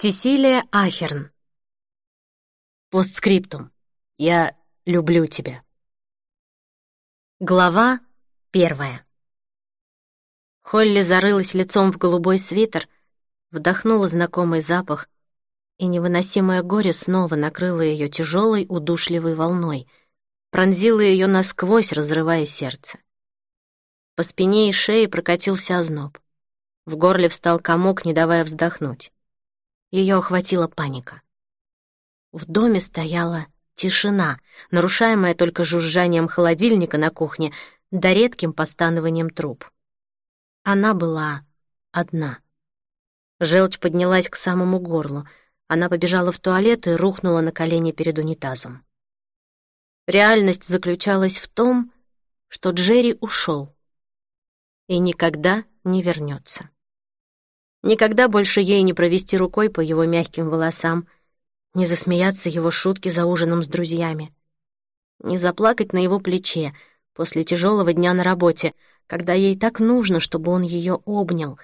Сесилия Ахерн. Постскриптум. Я люблю тебя. Глава первая. Холли зарылась лицом в голубой свитер, вдохнула знакомый запах, и невыносимое горе снова накрыло ее тяжелой, удушливой волной, пронзило ее насквозь, разрывая сердце. По спине и шее прокатился озноб. В горле встал комок, не давая вздохнуть. Ее охватила паника. В доме стояла тишина, нарушаемая только жужжанием холодильника на кухне да редким постанованием труб. Она была одна. Желчь поднялась к самому горлу. Она побежала в туалет и рухнула на колени перед унитазом. Реальность заключалась в том, что Джерри ушел и никогда не вернется. Никогда больше ей не провести рукой по его мягким волосам, не засмеяться его шутки за ужином с друзьями, не заплакать на его плече после тяжелого дня на работе, когда ей так нужно, чтобы он ее обнял,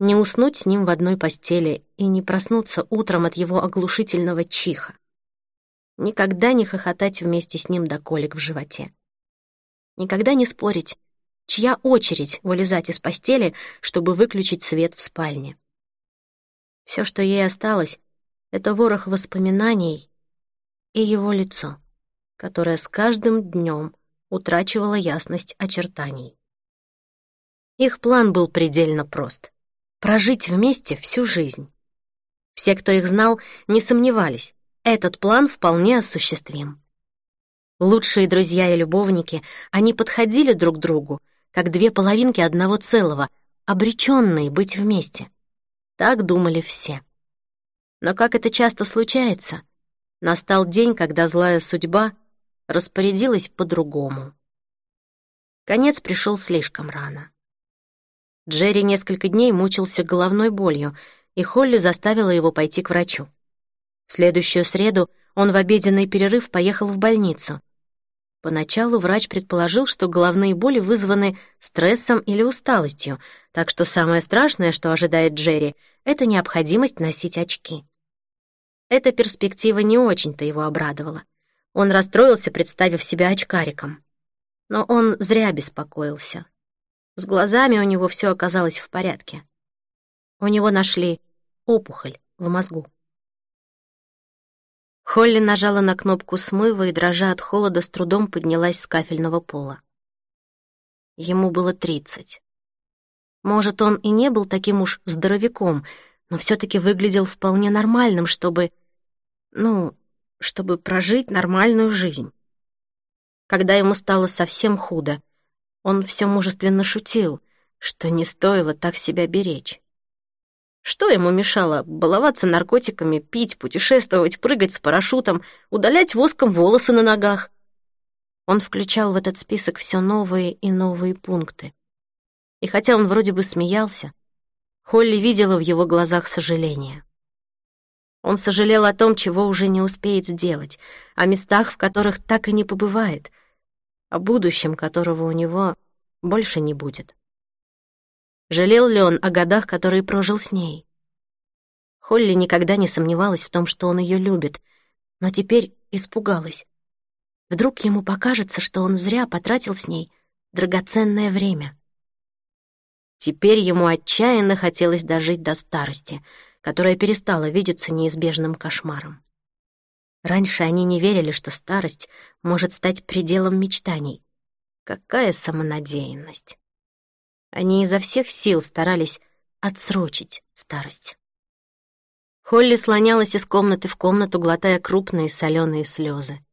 не уснуть с ним в одной постели и не проснуться утром от его оглушительного чиха. Никогда не хохотать вместе с ним до колик в животе. Никогда не спорить, чья очередь вылезать из постели, чтобы выключить свет в спальне. Все, что ей осталось, это ворох воспоминаний и его лицо, которое с каждым днем утрачивало ясность очертаний. Их план был предельно прост — прожить вместе всю жизнь. Все, кто их знал, не сомневались, этот план вполне осуществим. Лучшие друзья и любовники, они подходили друг другу, как две половинки одного целого, обреченные быть вместе. Так думали все. Но как это часто случается, настал день, когда злая судьба распорядилась по-другому. Конец пришел слишком рано. Джерри несколько дней мучился головной болью, и Холли заставила его пойти к врачу. В следующую среду он в обеденный перерыв поехал в больницу — Поначалу врач предположил, что головные боли вызваны стрессом или усталостью, так что самое страшное, что ожидает Джерри, это необходимость носить очки. Эта перспектива не очень-то его обрадовала. Он расстроился, представив себя очкариком. Но он зря беспокоился. С глазами у него все оказалось в порядке. У него нашли опухоль в мозгу. Холли нажала на кнопку смыва и, дрожа от холода, с трудом поднялась с кафельного пола. Ему было тридцать. Может, он и не был таким уж здоровяком, но все таки выглядел вполне нормальным, чтобы... Ну, чтобы прожить нормальную жизнь. Когда ему стало совсем худо, он все мужественно шутил, что не стоило так себя беречь. Что ему мешало баловаться наркотиками, пить, путешествовать, прыгать с парашютом, удалять воском волосы на ногах? Он включал в этот список все новые и новые пункты. И хотя он вроде бы смеялся, Холли видела в его глазах сожаление. Он сожалел о том, чего уже не успеет сделать, о местах, в которых так и не побывает, о будущем, которого у него больше не будет. Жалел ли он о годах, которые прожил с ней? Холли никогда не сомневалась в том, что он ее любит, но теперь испугалась. Вдруг ему покажется, что он зря потратил с ней драгоценное время. Теперь ему отчаянно хотелось дожить до старости, которая перестала видеться неизбежным кошмаром. Раньше они не верили, что старость может стать пределом мечтаний. Какая самонадеянность! Они изо всех сил старались отсрочить старость. Холли слонялась из комнаты в комнату, глотая крупные соленые слезы.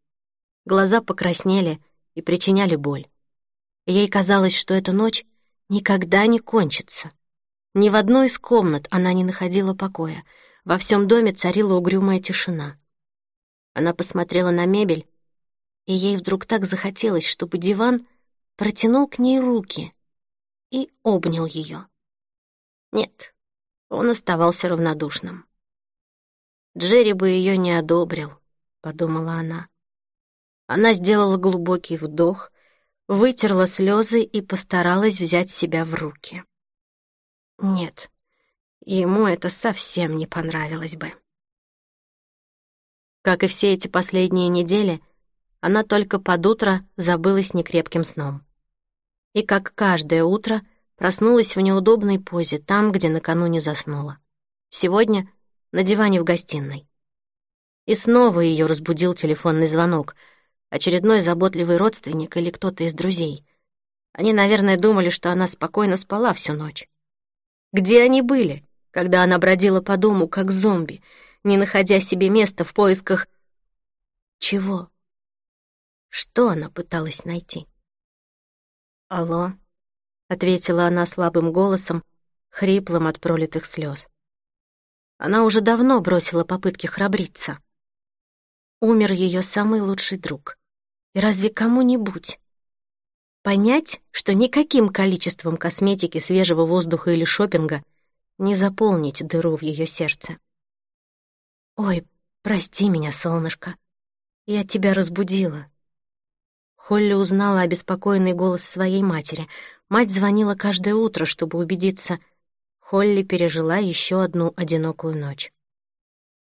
Глаза покраснели и причиняли боль. Ей казалось, что эта ночь никогда не кончится. Ни в одной из комнат она не находила покоя. Во всем доме царила угрюмая тишина. Она посмотрела на мебель, и ей вдруг так захотелось, чтобы диван протянул к ней руки и обнял ее. Нет, он оставался равнодушным. Джерри бы ее не одобрил, подумала она. Она сделала глубокий вдох, вытерла слезы и постаралась взять себя в руки. Нет, ему это совсем не понравилось бы. Как и все эти последние недели, она только под утро забылась некрепким сном. И как каждое утро проснулась в неудобной позе там, где накануне заснула. Сегодня на диване в гостиной. И снова ее разбудил телефонный звонок. Очередной заботливый родственник или кто-то из друзей. Они, наверное, думали, что она спокойно спала всю ночь. Где они были, когда она бродила по дому, как зомби, не находя себе места в поисках... Чего? Что она пыталась найти? «Алло», — ответила она слабым голосом, хриплым от пролитых слез. Она уже давно бросила попытки храбриться. Умер ее самый лучший друг. И разве кому-нибудь? Понять, что никаким количеством косметики, свежего воздуха или шопинга не заполнить дыру в ее сердце. «Ой, прости меня, солнышко. Я тебя разбудила». Холли узнала обеспокоенный голос своей матери. Мать звонила каждое утро, чтобы убедиться, Холли пережила еще одну одинокую ночь.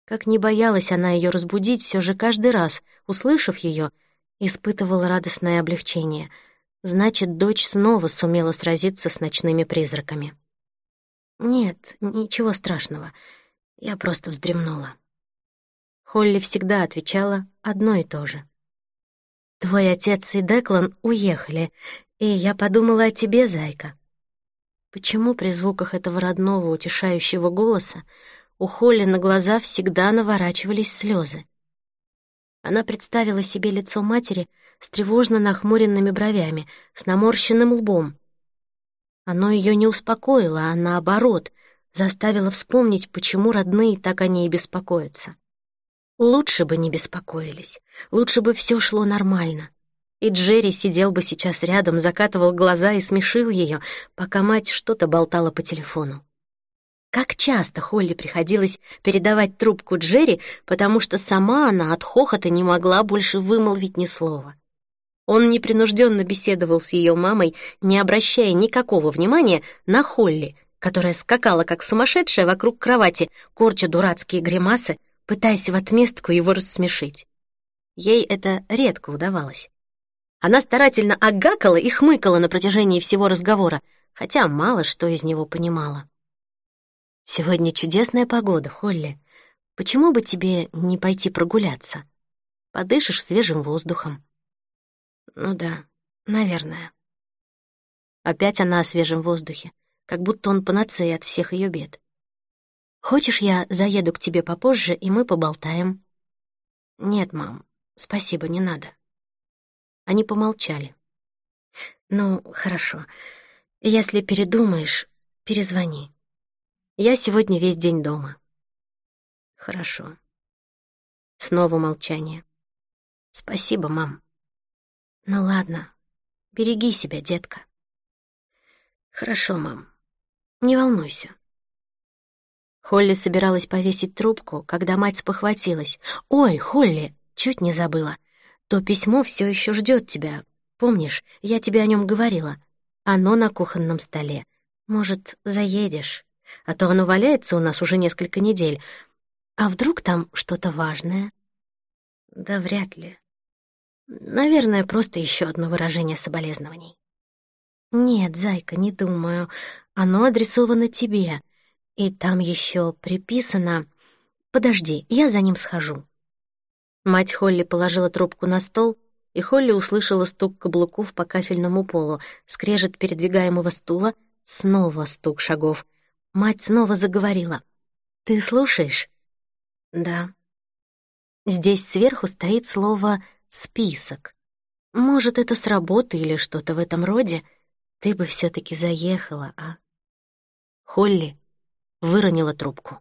Как не боялась она ее разбудить, все же каждый раз, услышав ее, испытывала радостное облегчение. Значит, дочь снова сумела сразиться с ночными призраками. «Нет, ничего страшного. Я просто вздремнула». Холли всегда отвечала одно и то же. «Твой отец и Деклан уехали, и я подумала о тебе, зайка». Почему при звуках этого родного утешающего голоса у Холли на глаза всегда наворачивались слезы? Она представила себе лицо матери с тревожно нахмуренными бровями, с наморщенным лбом, оно ее не успокоило, а наоборот, заставило вспомнить, почему родные так о ней беспокоятся. Лучше бы не беспокоились, лучше бы все шло нормально. И Джерри сидел бы сейчас рядом, закатывал глаза и смешил ее, пока мать что-то болтала по телефону. Как часто Холли приходилось передавать трубку Джерри, потому что сама она от хохота не могла больше вымолвить ни слова. Он непринужденно беседовал с ее мамой, не обращая никакого внимания на Холли, которая скакала как сумасшедшая вокруг кровати, корча дурацкие гримасы, пытаясь в отместку его рассмешить. Ей это редко удавалось. Она старательно агакала и хмыкала на протяжении всего разговора, хотя мало что из него понимала. «Сегодня чудесная погода, Холли. Почему бы тебе не пойти прогуляться? Подышишь свежим воздухом». Ну да, наверное. Опять она о свежем воздухе, как будто он панацея от всех ее бед. Хочешь, я заеду к тебе попозже, и мы поболтаем? Нет, мам, спасибо, не надо. Они помолчали. Ну, хорошо. Если передумаешь, перезвони. Я сегодня весь день дома. Хорошо. Снова молчание. Спасибо, мам. Ну ладно, береги себя, детка. Хорошо, мам. Не волнуйся. Холли собиралась повесить трубку, когда мать спохватилась. «Ой, Холли, чуть не забыла. То письмо все еще ждет тебя. Помнишь, я тебе о нем говорила? Оно на кухонном столе. Может, заедешь? А то оно валяется у нас уже несколько недель. А вдруг там что-то важное?» «Да вряд ли», Наверное, просто еще одно выражение соболезнований. Нет, зайка, не думаю. Оно адресовано тебе. И там еще приписано... Подожди, я за ним схожу. Мать Холли положила трубку на стол, и Холли услышала стук каблуков по кафельному полу, скрежет передвигаемого стула, снова стук шагов. Мать снова заговорила. «Ты слушаешь?» «Да». Здесь сверху стоит слово список. Может, это с работы или что-то в этом роде. Ты бы все таки заехала, а? Холли выронила трубку.